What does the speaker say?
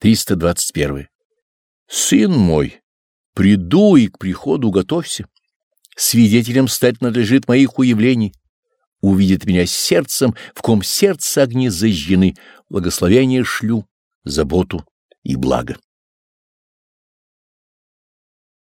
321. Сын мой, приду и к приходу готовься. Свидетелем стать надлежит моих уявлений. Увидит меня сердцем, в ком сердце огни зажжены, благословение шлю, заботу и благо.